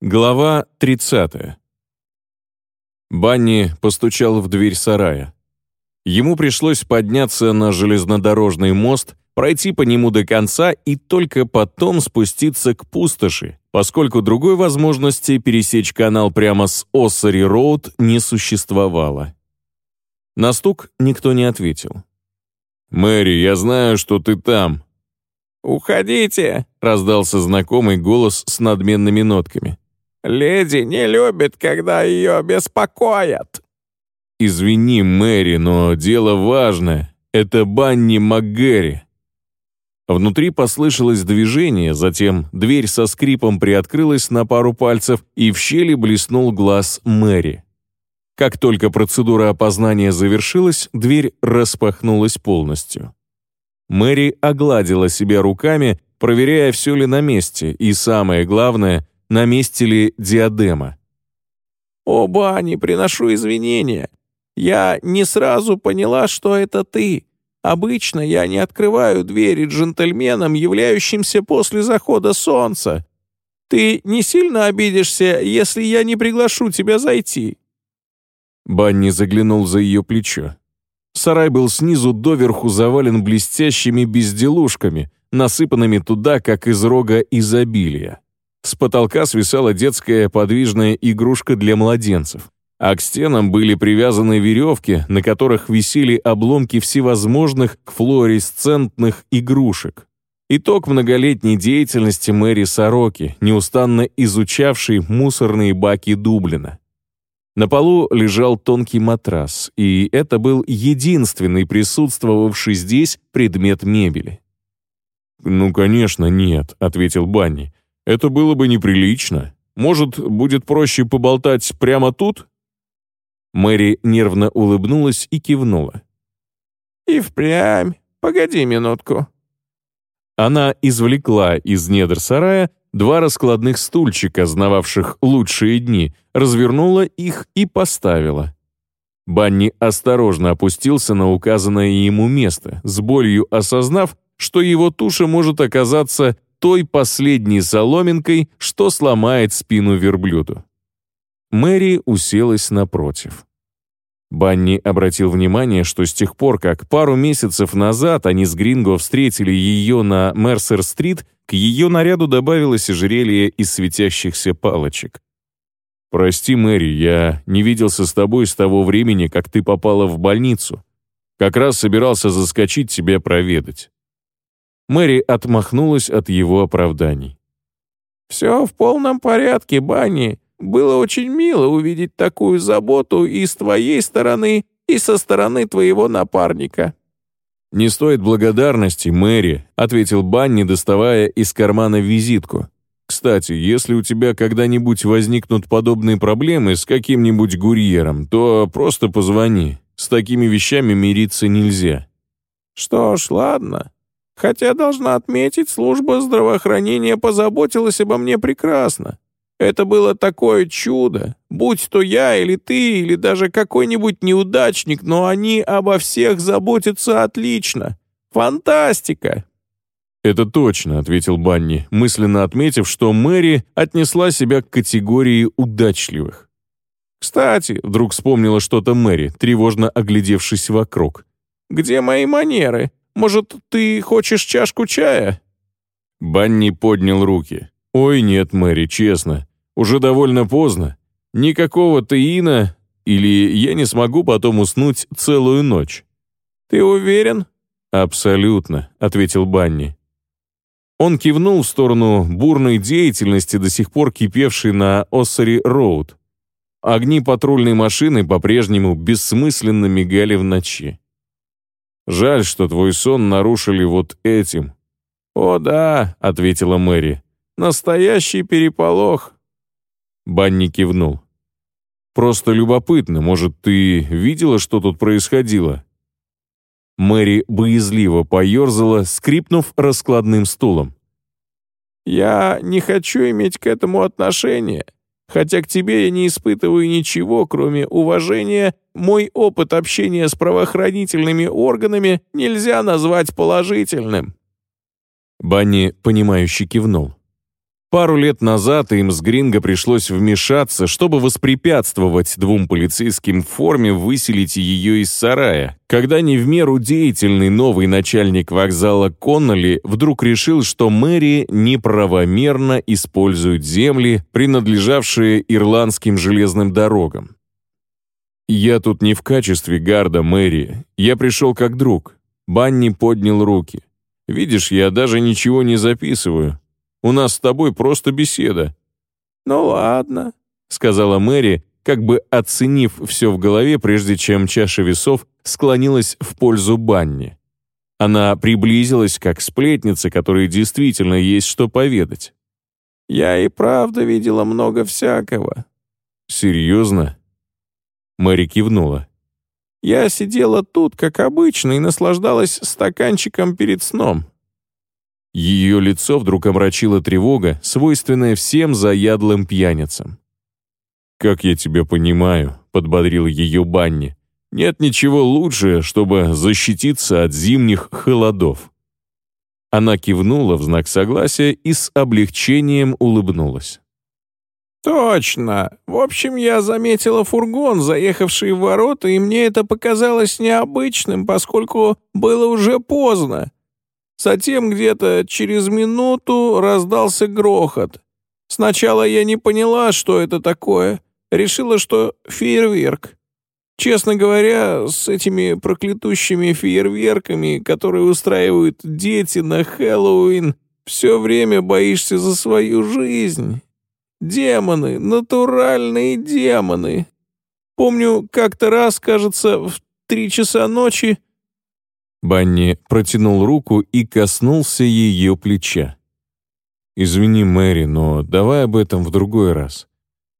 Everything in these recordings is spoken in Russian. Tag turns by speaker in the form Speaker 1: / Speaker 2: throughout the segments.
Speaker 1: Глава 30. Банни постучал в дверь сарая. Ему пришлось подняться на железнодорожный мост, пройти по нему до конца и только потом спуститься к пустоши, поскольку другой возможности пересечь канал прямо с Оссари-Роуд не существовало. На стук никто не ответил. «Мэри, я знаю, что ты там».
Speaker 2: «Уходите!»
Speaker 1: — раздался знакомый голос с надменными нотками.
Speaker 2: Леди не любит, когда ее беспокоят».
Speaker 1: «Извини, Мэри, но дело важное. Это Банни МакГэри». Внутри послышалось движение, затем дверь со скрипом приоткрылась на пару пальцев, и в щели блеснул глаз Мэри. Как только процедура опознания завершилась, дверь распахнулась полностью. Мэри огладила себя руками, проверяя, все ли на месте, и самое главное, на месте ли диадема.
Speaker 2: «О, Бани, приношу извинения. Я не сразу поняла, что это ты. Обычно я не открываю двери джентльменам, являющимся после захода солнца. Ты не сильно обидишься, если я не приглашу тебя зайти?»
Speaker 1: Банни заглянул за ее плечо. Сарай был снизу доверху завален блестящими безделушками, насыпанными туда, как из рога изобилия. С потолка свисала детская подвижная игрушка для младенцев, а к стенам были привязаны веревки, на которых висели обломки всевозможных флуоресцентных игрушек. Итог многолетней деятельности Мэри Сороки, неустанно изучавшей мусорные баки Дублина. На полу лежал тонкий матрас, и это был единственный присутствовавший здесь предмет мебели. «Ну, конечно, нет», — ответил Банни. Это было бы неприлично. Может, будет проще поболтать прямо тут?» Мэри нервно улыбнулась и кивнула.
Speaker 2: «И впрямь. Погоди минутку».
Speaker 1: Она извлекла из недр сарая два раскладных стульчика, знававших лучшие дни, развернула их и поставила. Банни осторожно опустился на указанное ему место, с болью осознав, что его туша может оказаться той последней соломинкой, что сломает спину верблюду. Мэри уселась напротив. Банни обратил внимание, что с тех пор, как пару месяцев назад они с Гринго встретили ее на Мерсер-стрит, к ее наряду добавилось ожерелье из светящихся палочек. «Прости, Мэри, я не виделся с тобой с того времени, как ты попала в больницу. Как раз собирался заскочить тебя проведать. Мэри отмахнулась от его оправданий.
Speaker 2: «Все в полном порядке, Банни. Было очень мило увидеть такую заботу и с твоей стороны, и со стороны твоего напарника».
Speaker 1: «Не стоит благодарности, Мэри», — ответил Банни, доставая из кармана визитку. «Кстати, если у тебя когда-нибудь возникнут подобные проблемы с каким-нибудь гурьером, то просто позвони. С такими вещами мириться нельзя».
Speaker 2: «Что ж, ладно. Хотя, должна отметить, служба здравоохранения позаботилась обо мне прекрасно. Это было такое чудо. Будь то я или ты, или даже какой-нибудь неудачник, но они обо всех заботятся отлично. Фантастика!»
Speaker 1: «Это точно», — ответил Банни, мысленно отметив, что Мэри отнесла себя к категории удачливых. «Кстати», — вдруг вспомнила что-то Мэри, тревожно оглядевшись вокруг.
Speaker 2: «Где мои манеры? Может, ты хочешь чашку чая?»
Speaker 1: Банни поднял руки. «Ой, нет, Мэри, честно. Уже довольно поздно. Никакого таина, или я не смогу потом уснуть целую ночь».
Speaker 2: «Ты уверен?»
Speaker 1: «Абсолютно», — ответил Банни. Он кивнул в сторону бурной деятельности, до сих пор кипевшей на Оссари-Роуд. Огни патрульной машины по-прежнему бессмысленно мигали в ночи. Жаль, что твой сон нарушили вот этим».
Speaker 2: «О да», — ответила Мэри, — «настоящий переполох».
Speaker 1: Банни кивнул. «Просто любопытно, может, ты видела, что тут происходило?» Мэри боязливо поерзала, скрипнув раскладным стулом.
Speaker 2: «Я не хочу иметь к этому отношения. Хотя к тебе я не испытываю ничего, кроме уважения, мой опыт общения с правоохранительными органами нельзя назвать положительным».
Speaker 1: Банни, понимающе кивнул. Пару лет назад им с Гринго пришлось вмешаться, чтобы воспрепятствовать двум полицейским в форме выселить ее из сарая, когда не в меру деятельный новый начальник вокзала Конноли вдруг решил, что Мэри неправомерно использует земли, принадлежавшие ирландским железным дорогам. «Я тут не в качестве гарда, Мэри. Я пришел как друг». Банни поднял руки. «Видишь, я даже ничего не записываю. У нас с тобой просто беседа».
Speaker 2: «Ну ладно», — сказала
Speaker 1: Мэри, как бы оценив все в голове, прежде чем чаша весов склонилась в пользу Банни. Она приблизилась, как сплетница, которой действительно есть что поведать.
Speaker 2: «Я и правда видела много всякого».
Speaker 1: «Серьезно?» Мэри кивнула.
Speaker 2: «Я сидела тут, как обычно, и наслаждалась стаканчиком перед сном.
Speaker 1: Ее лицо вдруг омрачила тревога, свойственная всем заядлым пьяницам. «Как я тебя понимаю», — подбодрил ее Банни, «нет ничего лучше, чтобы защититься от зимних холодов». Она кивнула в знак согласия и с облегчением улыбнулась.
Speaker 2: «Точно. В общем, я заметила фургон, заехавший в ворота, и мне это показалось необычным, поскольку было уже поздно. Затем где-то через минуту раздался грохот. Сначала я не поняла, что это такое. Решила, что фейерверк. Честно говоря, с этими проклятущими фейерверками, которые устраивают дети на Хэллоуин, все время боишься за свою жизнь. Демоны, натуральные демоны. Помню, как-то раз, кажется, в три часа ночи
Speaker 1: Банни протянул руку и коснулся ее плеча. «Извини, Мэри, но давай об этом в другой раз.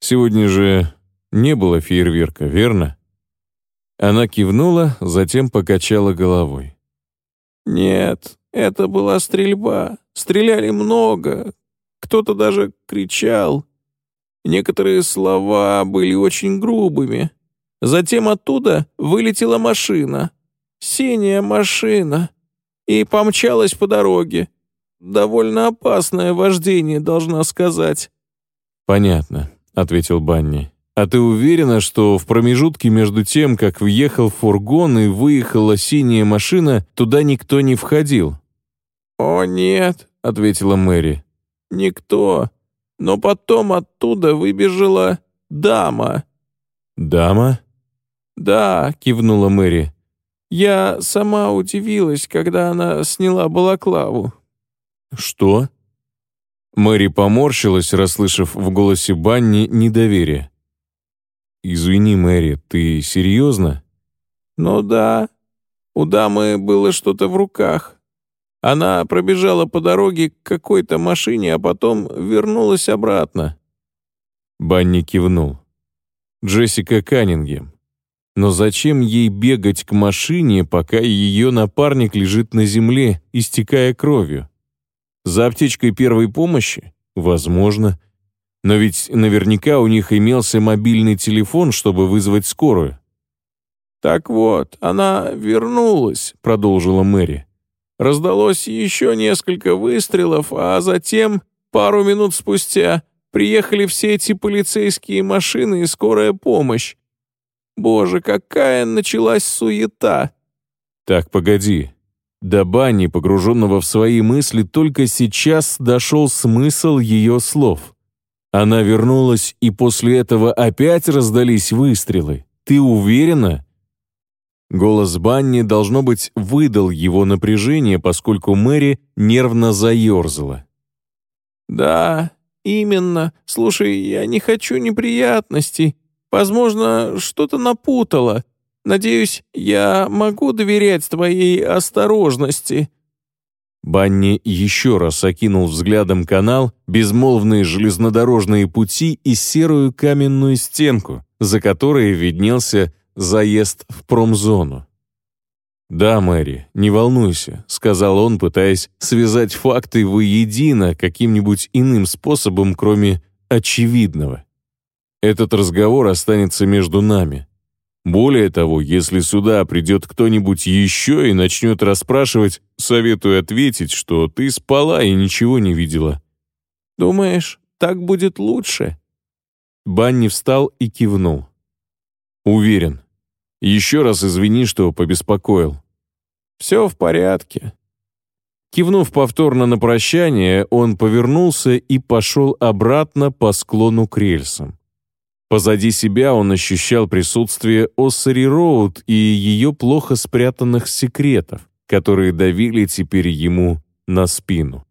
Speaker 1: Сегодня же не было фейерверка, верно?» Она кивнула, затем покачала головой.
Speaker 2: «Нет, это была стрельба. Стреляли много. Кто-то даже кричал. Некоторые слова были очень грубыми. Затем оттуда вылетела машина. Синяя машина. И помчалась по дороге. Довольно опасное вождение, должна сказать».
Speaker 1: «Понятно», — ответил Банни. «А ты уверена, что в промежутке между тем, как въехал фургон и выехала синяя машина, туда никто не входил?»
Speaker 2: «О, нет», — ответила Мэри. «Никто. Но потом оттуда выбежала дама».
Speaker 1: «Дама?»
Speaker 2: «Да», — кивнула Мэри. Я сама удивилась, когда она сняла балаклаву».
Speaker 1: «Что?» Мэри поморщилась, расслышав в голосе Банни недоверие. «Извини, Мэри, ты серьезно?»
Speaker 2: «Ну да. У дамы было что-то в руках. Она пробежала по дороге к какой-то машине, а потом вернулась обратно».
Speaker 1: Банни кивнул. «Джессика Каннингем. Но зачем ей бегать к машине, пока ее напарник лежит на земле, истекая кровью? За аптечкой первой помощи? Возможно. Но ведь наверняка у них имелся мобильный телефон, чтобы вызвать скорую.
Speaker 2: «Так вот, она вернулась», — продолжила Мэри. Раздалось еще несколько выстрелов, а затем, пару минут спустя, приехали все эти полицейские машины и скорая помощь. Боже, какая началась суета!»
Speaker 1: «Так, погоди». До Бани, погруженного в свои мысли, только сейчас дошел смысл ее слов. Она вернулась, и после этого опять раздались выстрелы. «Ты уверена?» Голос Банни, должно быть, выдал его напряжение, поскольку Мэри нервно заерзала.
Speaker 2: «Да, именно. Слушай, я не хочу неприятностей. Возможно, что-то напутала. Надеюсь, я могу доверять твоей осторожности».
Speaker 1: Банни еще раз окинул взглядом канал, безмолвные железнодорожные пути и серую каменную стенку, за которой виднелся заезд в промзону. «Да, Мэри, не волнуйся», — сказал он, пытаясь связать факты воедино каким-нибудь иным способом, кроме очевидного. Этот разговор останется между нами. Более того, если сюда придет кто-нибудь еще и начнет расспрашивать, советую ответить, что ты спала и ничего не видела.
Speaker 2: Думаешь, так будет лучше?»
Speaker 1: Банни встал и кивнул. «Уверен. Еще раз извини, что побеспокоил».
Speaker 2: «Все в порядке».
Speaker 1: Кивнув повторно на прощание, он повернулся и пошел обратно по склону к рельсам. Позади себя он ощущал присутствие Оссари Роуд и ее плохо спрятанных секретов, которые давили теперь ему на спину.